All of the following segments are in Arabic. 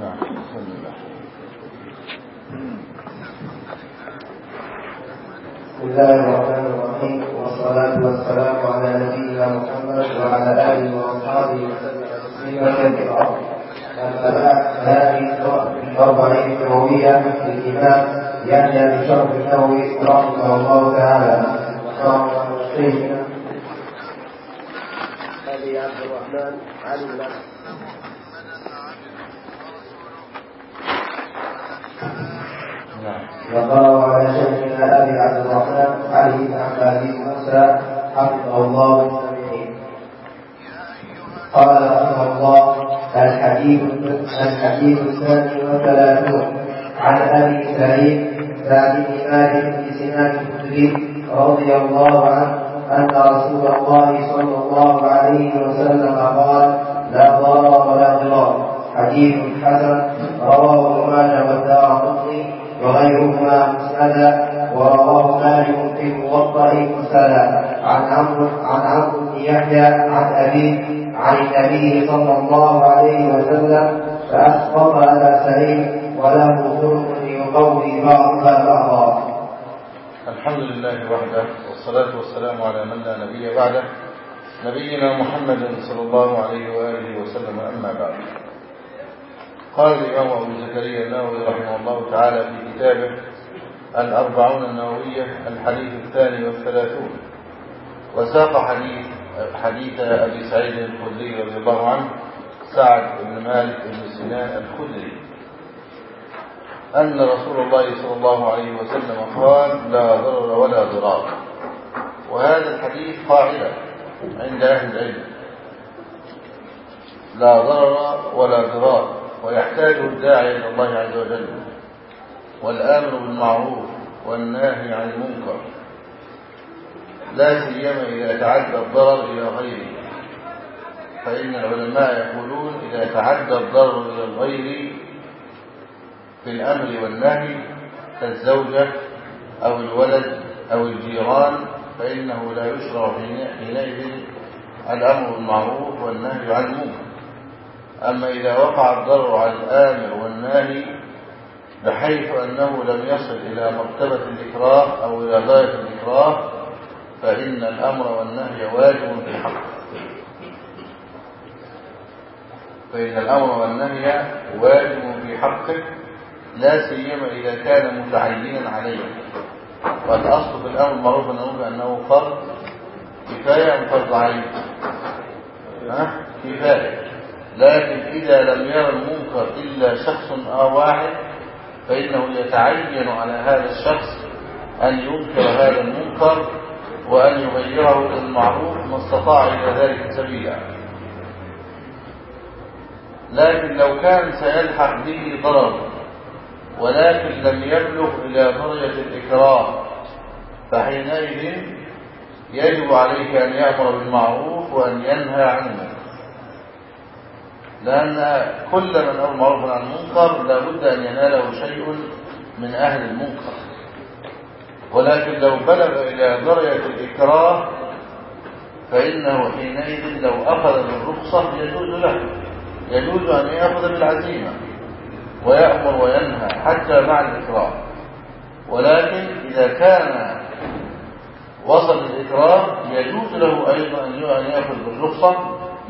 نعم بسم الله بسم الله الرحمن الرحيم والصلاة والسلام على نبينا محمد وعلى آله وأصحابه وسلم تسليما كثيرا. أما بعد هذه الأربعين النووية للإمام يحيى بن شرف النووي رحمه الله تعالى. شيخنا أبي عبد الرحمن علي بن وقرأ على شيخنا أبي عبد الرحمن علي بن العزيز موسى حفظه الله بالسامعين قال رحمه الله الحديث الحديث الثاني وثلاثون عن أبي سعيد سعد بن مالك بن سنان الخدري رضي الله عنه أن رسول الله صلى الله عليه وسلم قال لا ضرر ولا ضرار حديث حسن رواه ماجه والدار وغيرهما مسندا ورواه مالك في الموطأ مسندا عن عمرو عن عمرو بن يحيى عن أبيه عن النبي صلى الله عليه وسلم فأسقط أبا سعيد وله طرق يقوي بعضها بعضا الحمد لله وحده والصلاة والسلام على من لا نبي بعده نبينا محمد صلى الله عليه وآله وسلم أما بعد. قال الإمام أبو زكريا النووي رحمه الله تعالى في كتابه الأربعون النووية الحديث الثاني والثلاثون. وساق حديث حديث أبي سعيد الخدري رضي الله عنه سعد بن مالك بن سنان الخدري. أن رسول الله صلى الله عليه وسلم قال لا ضرر ولا ضرار. وهذا الحديث قاعدة عند أهل العلم. لا ضرر ولا ضرار. ويحتاجه الداعي إلى الله عز وجل والآمر بالمعروف والناهي عن المنكر لا سيما إذا تعدى الضرر إلى غيره. فإن العلماء يقولون إذا تعدى الضرر إلى الغير في الأمر والنهي كالزوجة أو الولد أو الجيران فإنه لا يشرع حينئذ الأمر بالمعروف والنهي عن المنكر. أما إذا وقع الضرر على الآمر والناهي بحيث أنه لم يصل إلى مرتبة الإكراه أو إلى غاية الإكراه فإن الأمر والنهي واجب في حقه فإن الأمر والنهي واجب في حقه لا سيما إذا كان متعينا عليه. والأصل في الأمر المعروف نقول أنه فرض كفاية أم فرض عين ها؟ كفاية. لكن إذا لم يرى المنكر إلا شخص أو واحد فإنه يتعين على هذا الشخص أن ينكر هذا المنكر وأن يغيره إلى المعروف ما استطاع إلى ذلك سبيلا. لكن لو كان سيلحق به ضرر ولكن لم يبلغ إلى درجة الإكراه فحينئذ يجب عليه أن يأمر بالمعروف وأن ينهى عن المنكر لأن كل من أمر معروف عن المنكر لابد أن يناله شيء من أهل المنكر. ولكن لو بلغ إلى درجة الإكراه فإنه حينئذ لو أخذ بالرخصة يجوز له. يجوز أن يأخذ بالعزيمة ويأمر وينهى حتى مع الإكراه. ولكن إذا كان وصل الإكراه يجوز له أيضا أن يأخذ بالرخصة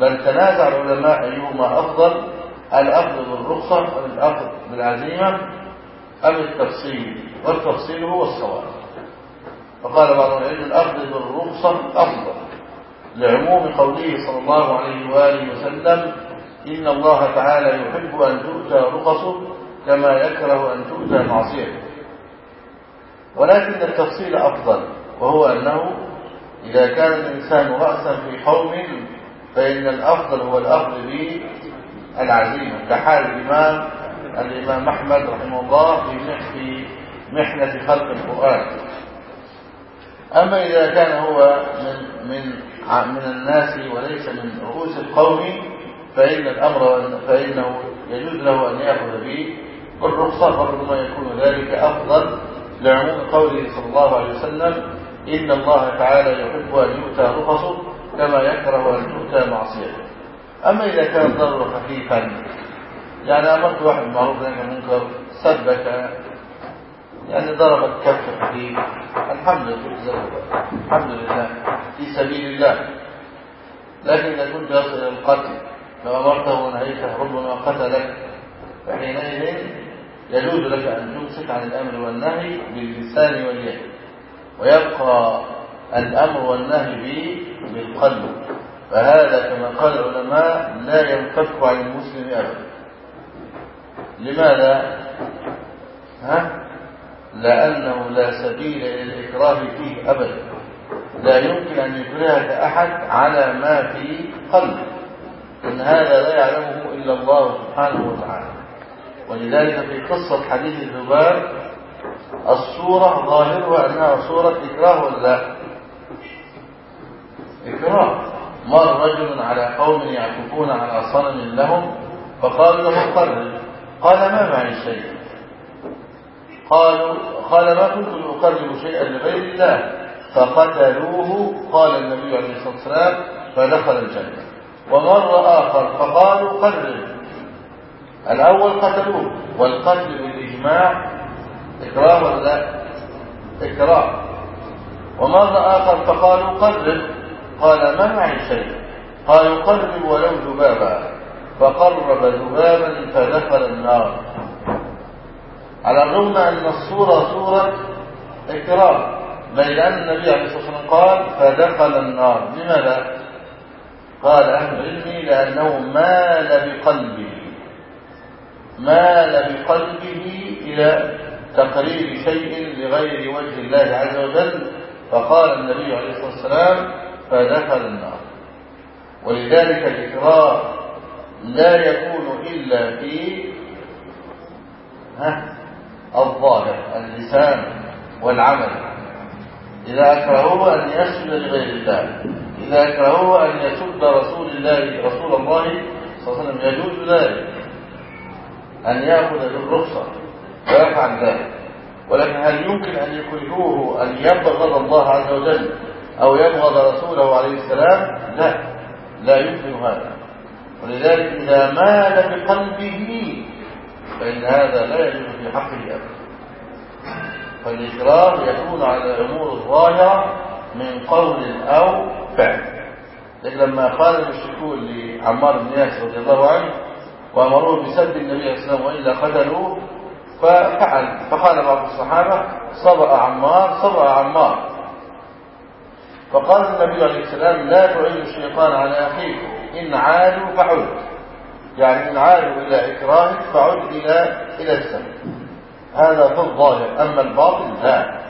بل تنازع العلماء أيهما أفضل الأخذ بالرخصة أم الأخذ بالعزيمة أم التفصيل؟ والتفصيل هو الصواب. فقال بعض العلم الأخذ بالرخصة أفضل لعموم قوله صلى الله عليه وآله وسلم إن الله تعالى يحب أن تؤتى رخصه كما يكره أن تؤتى معصيته. ولكن التفصيل أفضل وهو أنه إذا كان الإنسان رأسا في قوم فإن الأفضل هو الأخذ بالعزيمة كحال الإمام الإمام أحمد رحمه الله في محنة خلق القرآن. أما إذا كان هو من من من الناس وليس من رؤوس القوم فإن الأمر فإنه يجوز له أن يأخذ به. بالرخصة وربما يكون ذلك أفضل لعموم قوله صلى الله عليه وسلم إن الله تعالى يحب أن يؤتى رخصه كما يكره أن تؤتى معصيته. أما إذا كان الضرر خفيفا يعني أمرت واحد ونهى عن المنكر سبك يعني ضربت كف حديد الحمد لله الحمد لله في سبيل الله. لكن إذا كنت يصل إلى القتل لو أمرته ونهيته ربما قتلك فحينئذ يجوز لك أن تمسك عن الأمر والنهي باللسان واليد ويبقى الأمر والنهي بالقلب فهذا كما قال العلماء لا ينفك عن المسلم أبدا. لماذا؟ ها؟ لأنه لا سبيل إلى الإكراه فيه أبدا. لا يمكن أن يكرهك أحد على ما في قلبه. إن هذا لا يعلمه إلا الله سبحانه وتعالى. ولذلك في قصة حديث الذباب الصورة ظاهرها أنها صورة إكراه ولا لا؟ إكراه مر رجل على قوم يعكفون على صنم لهم فقالوا له قرر قال ما معي شيء؟ قالوا قال ما كنت أقرب شيئا لغير الله. فقتلوه قال النبي عليه الصلاة والسلام فدخل الجنة. ومر آخر فقالوا قرر. الأول قتلوه. والقتل بالإجماع إكراه ولا لا؟ إكراه. ومر آخر فقالوا قرب قال ما معي شيء قالوا قرب ولو ذبابا فقرب ذبابا فدخل النار. على الرغم أن الصورة صورة إكراه بل أن النبي عليه الصلاة والسلام قال فدخل النار. لماذا؟ قال أهل العلم لأنه مال بقلبه. مال بقلبه إلى تقرير شيء لغير وجه الله عز وجل. فقال النبي عليه الصلاة والسلام فدخل النار. ولذلك الإكراه لا يكون إلا في الظاهر اللسان والعمل. إذا أكرهوه أن يسجد لغير الله. إذا أكرهوه أن يسب رسول الله رسول الله صلى الله عليه وسلم يجوز ذلك. أن يأخذ بالرخصة ويفعل ذلك. ولكن هل يمكن أن يكرهوه أن يبغض الله عز وجل أو يبغض رسوله عليه السلام لا لا يمكن هذا. ولذلك إذا مال بقلبه فإن هذا لا يجوز في حقه أبدا. فالإكراه يكون على الأمور الظاهرة من قول أو فعل. لكن لما قال المشركون لعمار بن ياسر رضي الله عنه وأمروه بسب النبي عليه والسلام وإلا قتلوه ففعل. فقال بعض الصحابة صبأ عمار صبأ عمار. فقال النبي عليه السلام لا تعين الشيطان على أخيك إن عادوا فعد. يعني إن عادوا إلى إكراهك فعد إلى إلى السبب هذا في الظاهر أما الباطن لا.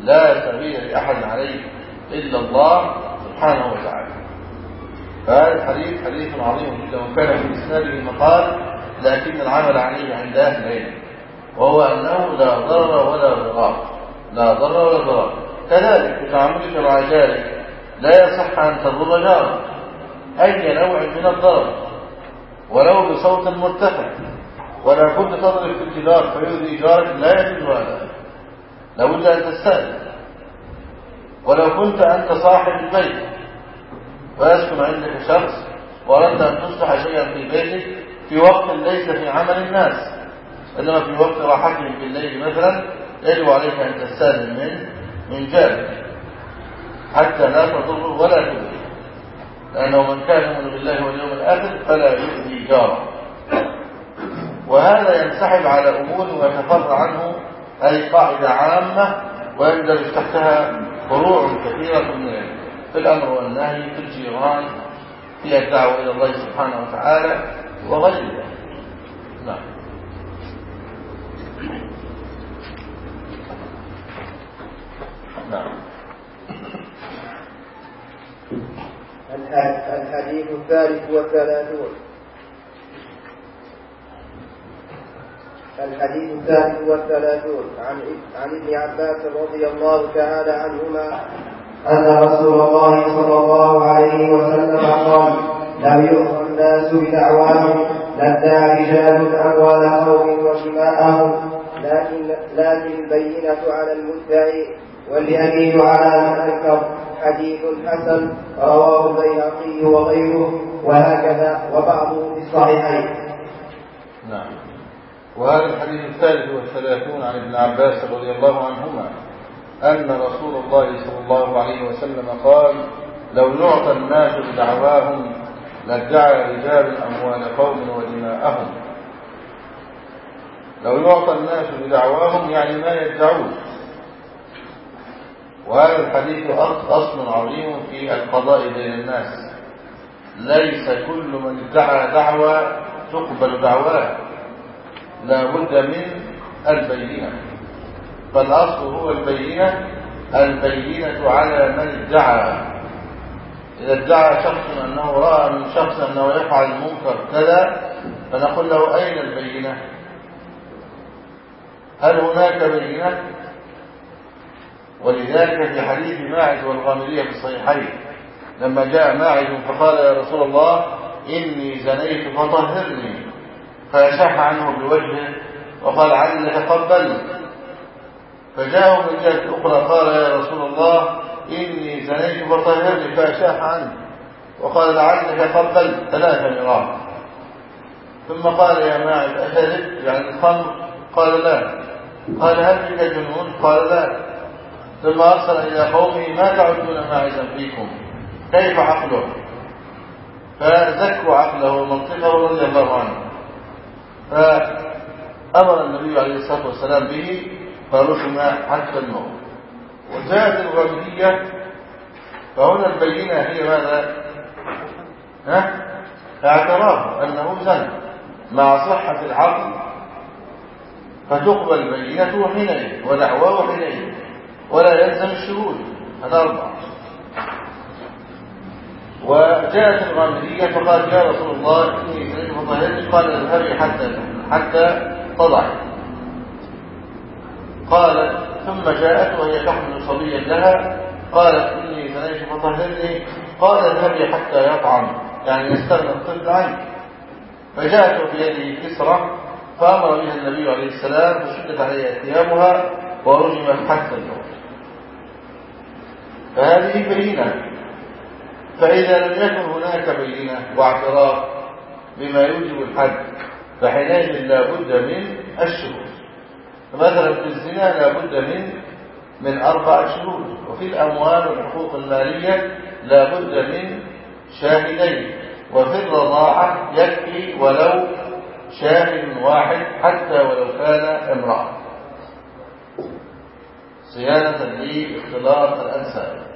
لا سبيل لأحد عليه إلا الله سبحانه وتعالى. فهذا الحديث حديث عظيم جدا وكان في إسناده مقال لكن العمل عليه عند أهل العلم وهو أنه لا ضرر ولا ضرار. لا ضرر ولا ضرار. كذلك في تعاملك مع جارك لا يصح أن تضر جارك أي نوع من الضرر ولو بصوت مرتفع ولا كنت تضرب في الجدار فيؤذي جارك لا يجوز هذا لابد أن تستأذن. ولو كنت أنت صاحب البيت ويسكن عندك شخص وأردت أن تصلح شيئا في بيتك في وقت ليس في عمل الناس إنما في وقت راحتهم في الليل مثلا يجب عليك أن تستأذن من من جارك حتى لا تضر ولا تؤذي لأنه من كان يؤمن بالله واليوم الآخر فلا يؤذي جاره. وهذا ينسحب على أمور ويتفرع عنه أي قاعدة عامة ويندرج تحتها فروع كثيرة من في الأمر والنهي في الجيران في الدعوة إلى الله سبحانه وتعالى وغير ذلك نعم نعم. الحديث الثالث والثلاثون. الحديث الثالث والثلاثون. عن عن ابن عباس رضي الله تعالى عنهما أن رسول الله صلى الله عليه وسلم قال لم يؤمر الناس بدعواهم لدى رجال أموال قوم ودماءهم لكن لكن البينة على المدعي. واليمين على أنكر حديث حسن رواه البيهقي وغيره وهكذا وبعضه في الصحيحين. نعم. وهذا الحديث الثالث والثلاثون عن ابن عباس رضي الله عنهما أن رسول الله صلى الله عليه وسلم قال لو يعطى الناس بدعواهم لادعى رجال أموال قوم ودماءهم. لو يعطى الناس بدعواهم يعني ما يدعون. وهذا الحديث أصل عظيم في القضاء بين الناس. ليس كل من ادعى دعوة تقبل دعواه. لا بد من البينة. فالأصل هو البينة. البينة على من ادعى. إذا ادعى شخص أنه رأى من شخص أنه يفعل المنكر كذا فنقول له أين البينة؟ هل هناك بينة؟ ولذلك في حديث ماعز والغامدية في الصحيحين لما جاء ماعز فقال يا رسول الله إني زنيت فطهرني. فأشح عنه بوجهه وقال علك قبل فجاءه من جهة أخرى قال يا رسول الله إني زنيت فطهرني فأشاح عنه. وقال لعلك قبل ثلاث مرات. ثم قال يا ماعز أشربت يعني الخمر؟ قال لا. قال هل بك جنون؟ قال لا. ثم أرسل إلى قومه ما تعدون ماعزا فيكم. كيف عقله؟ فذكوا عقله ومنطقه رضي الله عنه. فأمر النبي عليه الصلاة والسلام به فرسم حتى الموت. وجاءت الغامدية فهنا البينة هي ماذا؟ ها؟ اعتراف أنه زن. مع صحة العقل فتقبل بينته حينئذ ودعواه حينئذ. ولا يلزم الشهود. هذا أربعة. وجاءت الغامدية فقالت يا رسول الله إني سنجد فطهرني قال اذهبي حتى حتى تضعي قالت ثم جاءت وهي تحمل صبيا لها. قالت إني زنيت فطهرني قال اذهبي حتى يطعم. يعني يستغنى الطفل عنك. فجاءت بيده كسرة فأمر بها النبي عليه السلام فشدت عليها ثيابها ورجمت حتى الموت فهذه بينة. فإذا لم يكن هناك بينة واعتراف بما يوجب الحد فحينئذ لا بد من الشهود. فمثلا في الزنا لا بد من من أربع شهود. وفي الأموال والحقوق المالية لا بد من شاهدين. وفي الرضاعة يكفي ولو شاهد واحد حتى ولو كان امرأة. صيانة لاختلاط الأنساب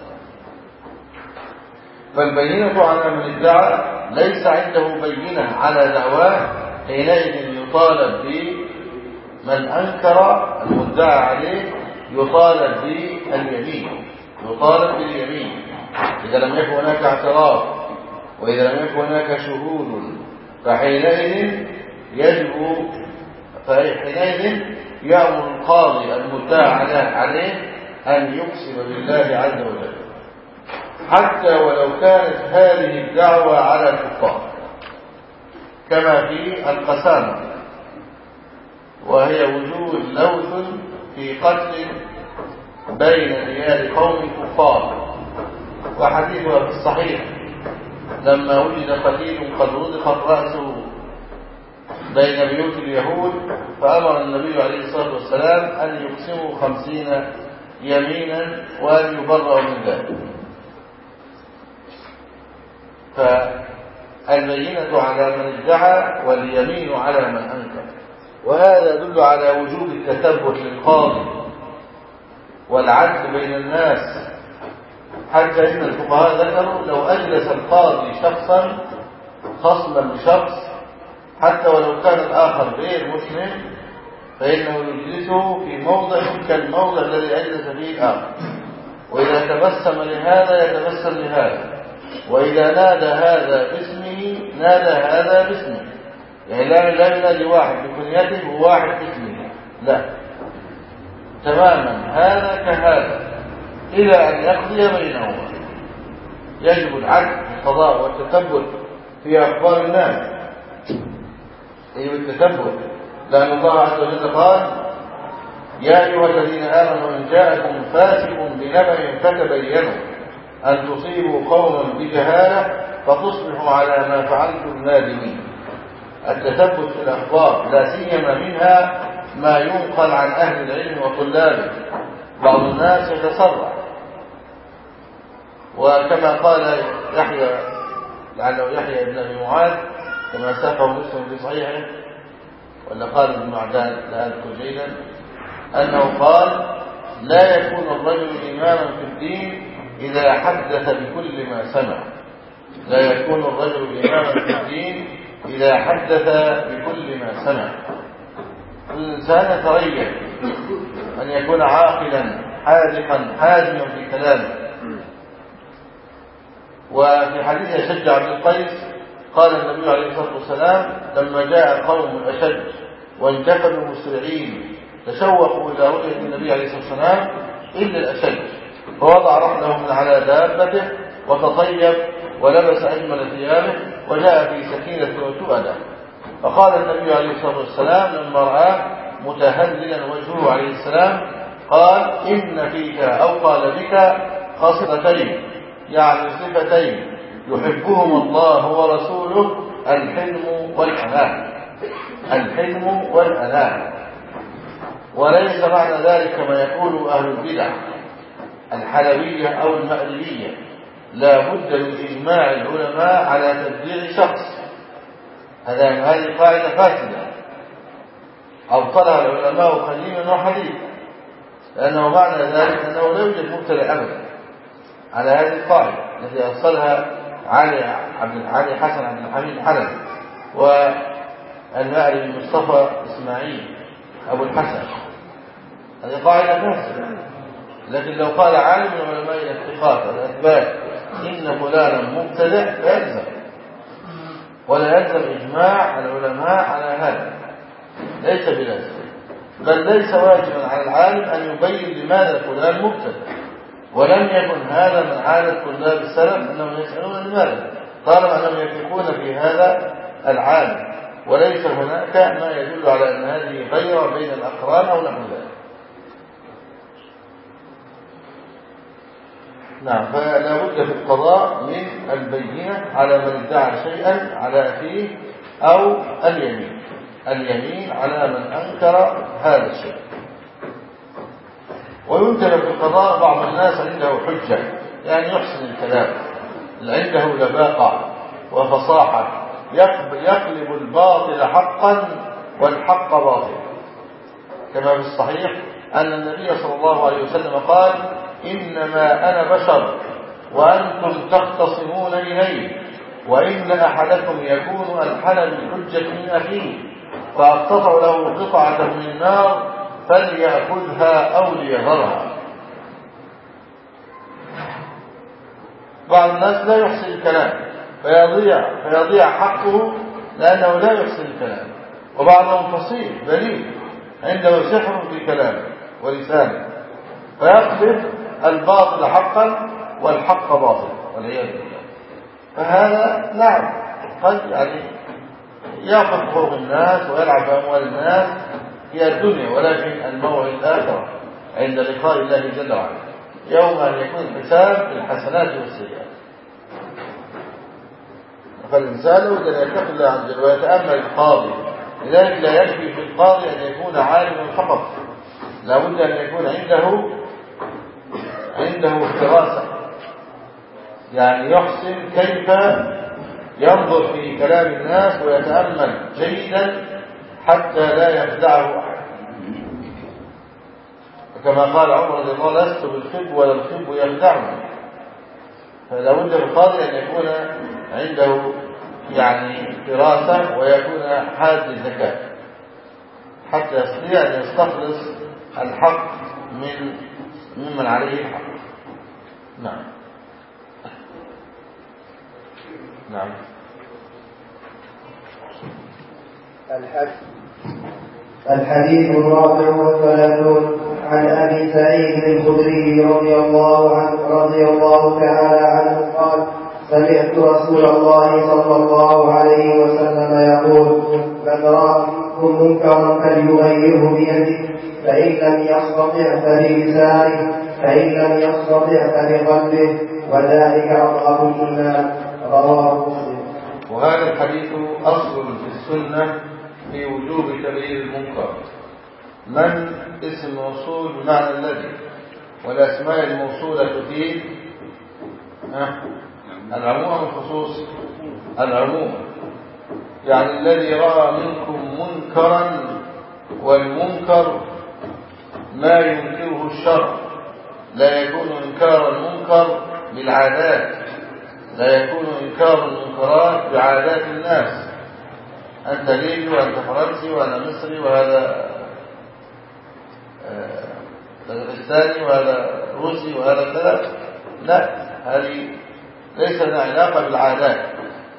فالبينة على من ادعى ليس عنده بينة على دعواه حينئذ يطالب بمن أنكر المدعى عليه يطالب باليمين يطالب باليمين. إذا لم يكن هناك اعتراف وإذا لم يكن هناك شهود فحينئذ يجب فحينئذ يأمر القاضي المدعى عليه أن يقسم بالله عز وجل. حتى ولو كانت هذه الدعوة على الكفار. كما في القسامة. وهي وجود لوث في قتل بين ديار قوم كفار. وحديثها في الصحيح. لما وجد قتيل قد رضخت رأسه بين بيوت اليهود فأمر النبي عليه الصلاة والسلام أن يقسموا خمسين يمينا وأن يبرأوا من ذلك. فالبينة على من ادعى واليمين على من أنكر. وهذا يدل على وجوب التثبت للقاضي والعدل بين الناس. حتى إن الفقهاء ذكروا لو أجلس القاضي شخصا خصما لشخص حتى ولو كان الآخر غير مسلم فإنه يجلسه في موضع كالموضع الذي أجلس فيه الآخر. وإذا تبسم لهذا يتبسم لهذا. وإذا نادى هذا باسمه نادى هذا باسمه. يعني لا ينادي واحد بكنيته وواحد باسمه. لا. تماما. هذا كهذا. إلى أن يقضي بينهما. يجب العدل القضاء والتثبت في أخبار الناس. يجب التثبت. لأن الله عز وجل قال يا أيها الذين آمنوا إن جاءكم فاسق بنبأ فتبينوا. أن تصيبوا قوما بجهالة فتصبحوا على ما فعلتم نادمين. التثبت في الأخبار لا سيما منها ما ينقل عن أهل العلم وطلابه. بعض الناس يتسرع. وكما قال يحيى لعله يحيى بن أبي معاذ كما ساقه مسلم في صحيحه ولا قال ابن معدان لا أذكر جيدا أنه قال لا يكون الرجل اماما في الدين إذا حدث بكل ما سمع. لا يكون الرجل اماما في الدين إذا حدث بكل ما سمع. الإنسان يتريث أن يكون عاقلا حاذقا حازما في كلامه. وفي حديث أشج عبد القيس قال النبي عليه الصلاة والسلام لما جاء قوم الأشج وانجفلوا مسرعين تشوقوا إلى رؤية النبي عليه الصلاة والسلام إلا الأشج. فوضع رحله من على دابته وتطيب ولبس أجمل ثيابه وجاء في سكينة وتؤدة فقال النبي عليه الصلاة والسلام لما رآه متهللا وجهه عليه السلام قال إن فيك أو قال بك خصلتين يعني صفتين يحبهما الله ورسوله الحلم والأنام الحلم والأنام وليس معنى ذلك كما يقول أهل البدع. الحلوية أو المألبية لا بد من إجماع العلماء على تبديع شخص. هذا هذه قاعدة فاسدة. أبطلها العلماء قديما وحديثا لأنه معنى ذلك أنه لا يوجد مبتدع أبدا على هذه القاعدة التي أرسلها علي عبد علي حسن عبد الحميد الحلبي والمأري مصطفى إسماعيل أبو الحسن. هذه قاعدة فاسدة. لكن لو قال عالم من علماء الاتفاق والأثبات إن فلانا مبتدع لا يلزم. ولا يلزم إجماع العلماء على هذا. ليس بلازم. بل ليس واجبا على العالم أن يبين لماذا فلان مبتدع. ولم يكن هذا من عادة طلاب السلف أنهم يسألون لماذا. طالما أنهم يثقون في هذا العالم. وليس هناك ما يدل على أن هذه غير بين الأقران أو نحو ذلك. نعم. فلا بد في القضاء من البينة على من ادعى شيئا على أخيه أو اليمين. اليمين على من أنكر هذا الشيء. وينكر في القضاء بعض الناس عنده حجة يعني يحسن الكلام. عنده لباقة وفصاحة. يقلب الباطل حقا والحق باطلا. كما في الصحيح أن النبي صلى الله عليه وسلم قال إنما أنا بشر وأنتم تختصمون إلي وإن أحدكم يكون ألحن بالحجة من أخيه فأقتطع له قطعة من النار فليأخذها أو ليذرها. بعض الناس لا يحسن الكلام فيضيع فيضيع حقه لأنه لا يحسن الكلام وبعضهم فصيح بليغ عنده سحر في كلامه ولسانه فيقلب الباطل حقا والحق باطل والعياذ بالله. فهذا نعم قد يعني ياخذ حقوق الناس ويلعب باموال الناس هي الدنيا ولكن الموعد الآخرة عند لقاء الله جل وعلا يوم أن يكون الحساب بالحسنات والسيئات. فالإنسان لابد أن يتقي الله عز وجل ويتأمل القاضي لذلك لا يكفي في القاضي أن يكون عالما فقط. لابد أن يكون عنده عنده فراسة يعني يحسن كيف ينظر في كلام الناس ويتأمل جيدا حتى لا يخدعه أحد. كما قال عمر رضي الله لست بالخب ولا الخب يخدعني. فلا بد للقاضي أن يكون عنده يعني دراسة ويكون حاد الذكاء حتى يستطيع أن يستخلص الحق من ممن عليه الحق. نعم. نعم. الحديث. الرابع والثلاثون عن أبي سعيد الخدري رضي الله عنه رضي الله تعالى عنه قال سمعت رسول الله صلى الله عليه وسلم يقول من رأى منكرا فليغيره بيده فإن لم يستطع فبلسانه فإن لم يستطع فبقلبه وذلك أضعف الإيمان. رواه مسلم. وهذا الحديث أصل في السنة في وجوب تغيير المنكر. من اسم موصول بمعنى الذي والأسماء الموصولة تفيد ها؟ العموم الخصوص؟ العموم. يعني الذي رأى منكم منكرا والمنكر ما ينكره الشر. لا يكون إنكار المنكر بالعادات. لا يكون إنكار المنكرات بعادات الناس. أنت ليبي وأنت فرنسي وأنا مصري وهذا داغستاني وهذا روسي وهذا كذا. لا هذه ليس لها علاقة بالعادات.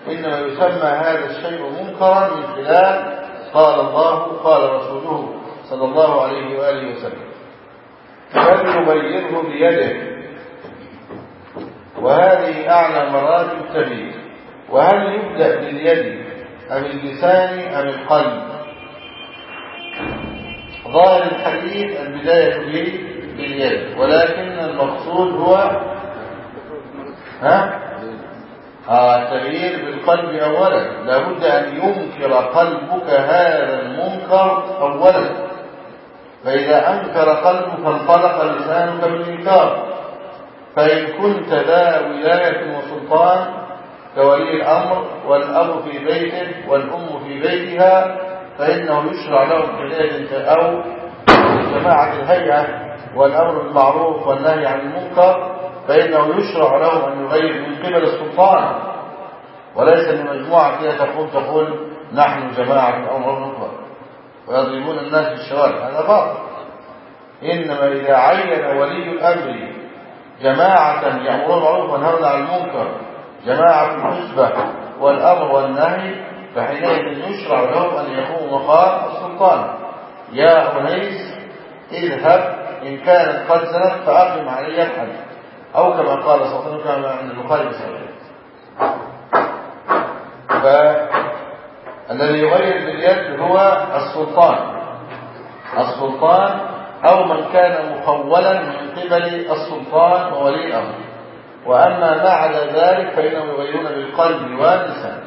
إنما يسمى هذا الشيء منكرا من خلال قال الله قال رسوله صلى الله عليه وآله وسلم. فليغيره بيده. وهذه أعلى مراتب التغيير وهل يبدأ باليد أم اللسان أم القلب؟ ظاهر الحديث البداية باليد ولكن المقصود هو ها؟ آه التغيير بالقلب أولا. لابد أن ينكر قلبك هذا المنكر أولا. فإذا أنكر قلبك فانطلق لسانك بالإنكار. فإن كنت ذا ولاية وسلطان كولي الأمر والأب في بيته والأم في بيتها فإنه يشرع لهم كذلك أو جماعة الهيئة والأمر بالمعروف والنهي عن المنكر فإنه يشرع لهم أن يغير من قبل السلطان. وليس من مجموعة كده تقول نحن جماعة أو ويضربون الناس في الشوارع هذا باطل. إنما إذا عين ولي الأمر جماعة يأمرون بالمعروف وينهون عن المنكر جماعة الحسبة والأمر والنهي فحينئذ يشرع لهم أن يقوموا مقام السلطان. يا أنيس اذهب إن كانت قد سنت فأقم علي الحد. أو كما قال صلى الله عليه وسلم عند البخاري وسلم فالذي يغير باليد هو السلطان. السلطان أو من كان مخولا من قبل السلطان وولي الأمر وأما ما عدا ذلك فإنهم يغيرون بالقلب واللسان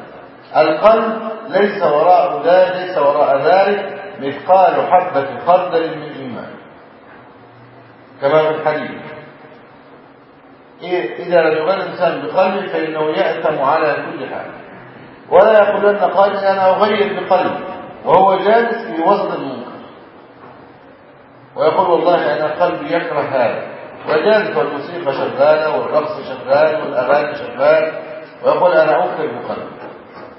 القلب ليس وراء ذلك ليس وراء ذلك مثقال حبة خردل من إيمان. كما في الحديث. إذا لم يغير الإنسان بقلبه فإنه يأثم على كل حال. ولا يقولن قائل أنا أغير بقلبي. وهو جالس في وسط المنكر. ويقول والله أنا قلبي يكره هذا. وجالس والموسيقى شغالة والرقص شغال والأغاني شغال. ويقول أنا أنكر بقلبي.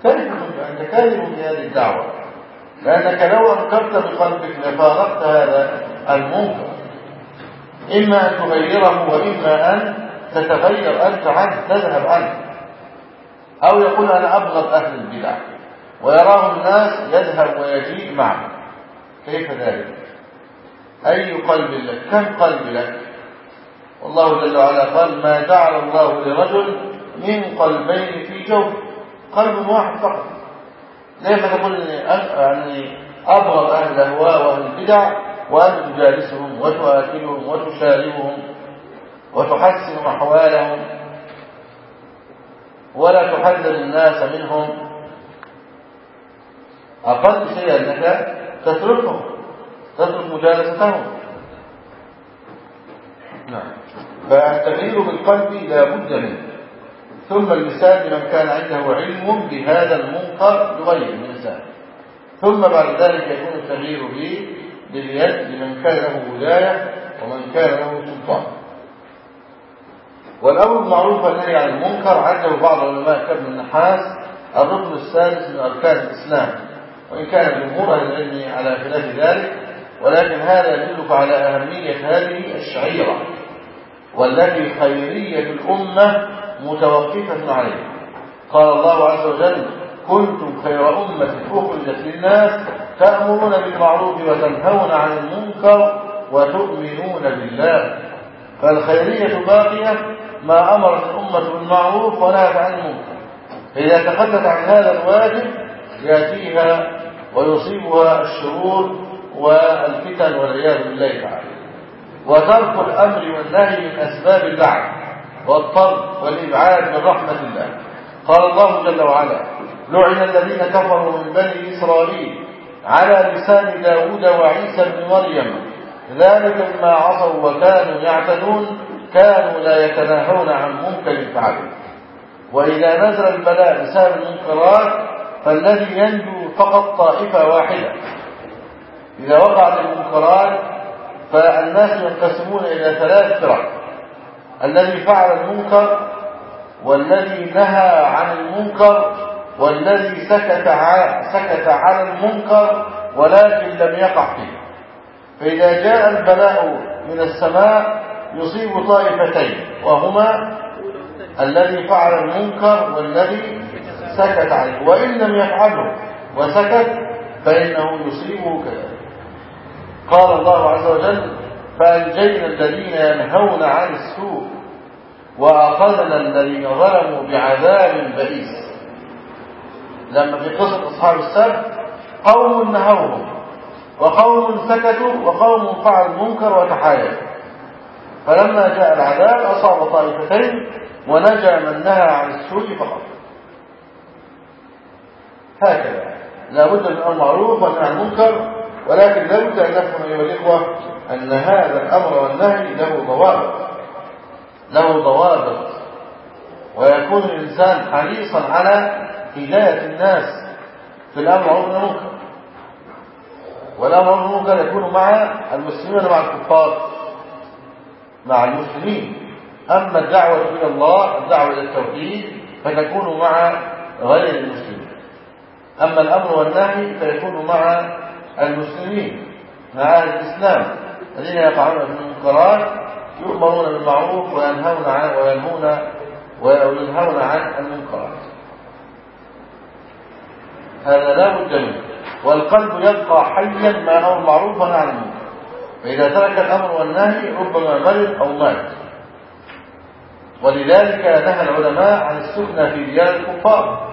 كلمة أنت كلمة في هذه الدعوة. لأنك لو أنكرت بقلبك لفارقت هذا المنكر. إما أن تغيره وإما أن تتغير أنت عنه تذهب عنه. أو يقول أنا أبغض أهل البدع ويراه الناس يذهب ويجيء معه. كيف ذلك؟ أي قلب لك؟ كم قلب لك؟ والله جل وعلا قال ما جعل الله لرجل من قلبين في جوف قلب واحد فقط. ما تقول يعني أبغض أهل الأهواء وأهل البدع وأنت تجالسهم وتآكلهم وتشاربهم وتحسن أحوالهم؟ ولا تحذر الناس منهم. أقل شيء أنك تتركهم تترك مجالستهم. نعم. فالتغيير بالقلب لا بد منه. ثم اللسان لمن كان عنده علم بهذا المنكر يغير اللسان ثم بعد ذلك يكون التغيير باليد لمن كان له ولاية ومن كان له سلطان. والأمر بالمعروف والنهي عن المنكر عده بعض العلماء كابن النحاس الركن السادس من أركان الإسلام. وإن كان جمهور أهل العلم على خلاف ذلك ولكن هذا يدلك على أهمية هذه الشعيرة والتي خيرية الأمة متوقفة عليه قال الله عز وجل كنتم خير أمة أخرجت للناس تأمرون بالمعروف وتنهون عن المنكر وتؤمنون بالله. فالخيرية باقية ما أمرت الأمة بالمعروف ونهت عن المنكر. فإذا تخلت عن هذا الواجب يأتيها ويصيبها الشرور والفتن والعياذ بالله تعالى. وترك الأمر والنهي من أسباب اللعن والطرد والإبعاد من رحمة الله. قال الله جل وعلا لعن الذين كفروا من بني إسرائيل على لسان داود وعيسى بن مريم. ذلك بما عصوا وكانوا يعتدون كانوا لا يتناهون عن منكر فعلوا وإذا نزل البلاء بسبب المنكرات فالذي ينجو فقط طائفة واحدة. إذا وقعت المنكرات فالناس ينقسمون إلى ثلاث فرق. الذي فعل المنكر والذي نهى عن المنكر والذي سكت سكت على المنكر ولكن لم يقع فيه. فإذا جاء البلاء من السماء يصيب طائفتين وهما الذي فعل المنكر والذي سكت عنه. وإن لم يفعله وسكت فإنه يصيبه كذلك. قال الله عز وجل فأنجينا الذين ينهون عن السوء وأخذنا الذين ظلموا بعذاب بئيس. لما في قصة أصحاب السبت قوم نهوهم وقوم سكتوا وقوم فعلوا المنكر وتحايلوا. فلما جاء العذاب أصاب طائفتين ونجا من نهى عن السوء فقط. هكذا. لا بد من المعروف عن المنكر ولكن لا بد أن نفهم أيها الإخوة أن هذا الأمر والنهي له ضوابط. له ضوابط. ويكون الإنسان حريصا على هداية الناس في والمعروف والمنكر والأمر والمنكر يكون مع المسلمين ومع الكفار. مع المسلمين. أما الدعوة إلى الله الدعوة إلى التوحيد فتكون مع غير المسلمين. أما الأمر والنهي فيكون مع المسلمين. مع أهل الإسلام. الذين يقعون في المنكرات يؤمرون بالمعروف وينهون عن وينهون وينهون عن المنكرات. هذا لا بد منه. والقلب يبقى حيا ما أمر معروف عن المنكر فإذا ترك الأمر والنهي ربما مرض أو مات. ولذلك نهى العلماء عن السكنى في ديار الكفار.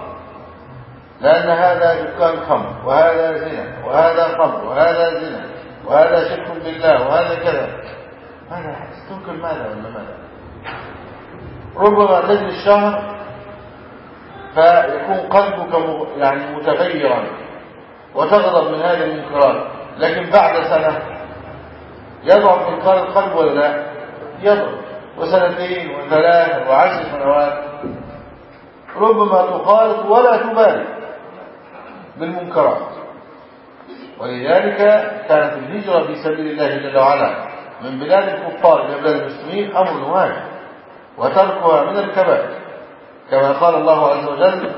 لأن هذا دكان خمر وهذا زنا وهذا خمر وهذا زنا وهذا شرك بالله وهذا كذا. ماذا؟ تنكر ماذا ولا ماذا؟ ربما تجري الشهر فيكون قلبك يعني متغيرا وتغضب من هذه المنكرات. لكن بعد سنة يضعف انكار القلب ولا لا؟ يضعف وسنتين وثلاث وعشر سنوات. ربما تخالط ولا تبالي بالمنكرات. ولذلك كانت الهجرة في سبيل الله جل وعلا من بلاد الكفار إلى بلاد المسلمين أمر واجب وتركها من الكبائر. كما قال الله عز وجل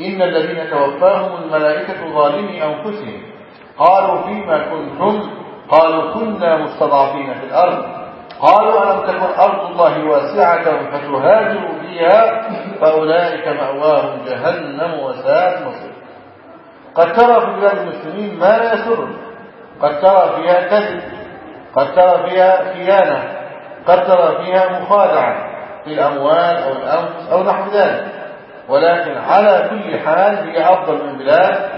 إن الذين توفاهم الملائكة ظالمي أنفسهم. قالوا فيما كنتم قالوا كنا مستضعفين في الأرض. قالوا ألم تكن أرض الله واسعة فتهاجروا فيها فأولئك مأواهم جهنم وساءت مصير قد ترى في بلاد المسلمين ما لا يسر قد ترى فيها كذب. قد ترى فيها خيانة. قد ترى فيها مخادعة في الأموال أو الأنفس أو نحو ذلك. ولكن على كل حال هي أفضل من بلاد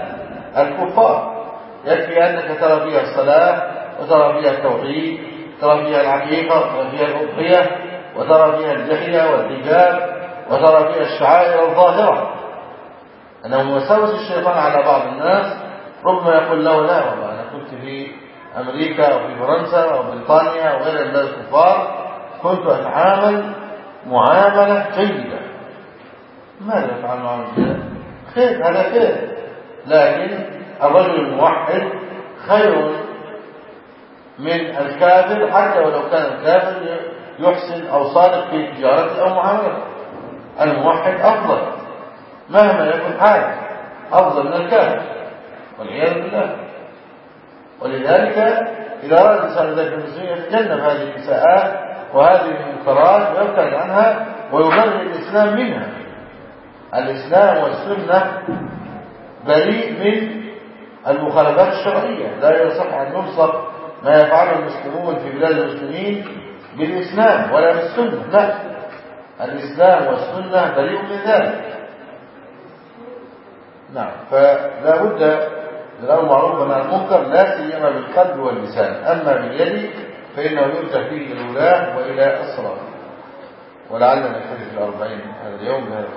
الكفار. يكفي أنك ترى فيها الصلاة وترى فيها التوحيد ترى فيها العقيقة وترى فيها الأضحية وترى فيها اللحية والحجاب وترى فيها الشعائر الظاهرة. أنه يسوس الشيطان على بعض الناس ربما يقول له لا والله أنا كنت في أمريكا أو في فرنسا أو بريطانيا أو غير بلاد الكفار كنت أتعامل معاملة جيدة. ماذا يفعل معاملة جيدة؟ خير هذا خير. لكن الرجل الموحد خير من الكافر حتى ولو كان الكافر يحسن أو صادق في تجارته أو معاملته الموحد أفضل مهما يكن حاله أفضل من الكافر والعياذ بالله. ولذلك إذا أراد الإنسان ذلك المسلمين يتجنب هذه الإساءات وهذه المنكرات ويبتعد عنها ويبرر الإسلام منها. الإسلام والسنة بريء من المخالفات الشرعية لا يصح أن نلصق ما يفعله المسلمون في بلاد المسلمين بالإسلام ولا بالسنة. لا. الإسلام والسنة بريء من ذلك. نعم. فلا بد من الأمر معروف عن المنكر لا سيما بالقلب واللسان. أما باليد فإنه يرجع فيه الولاة وإلى الصلاة ولعلنا نكتفي في الأربعين هذا اليوم. بهذا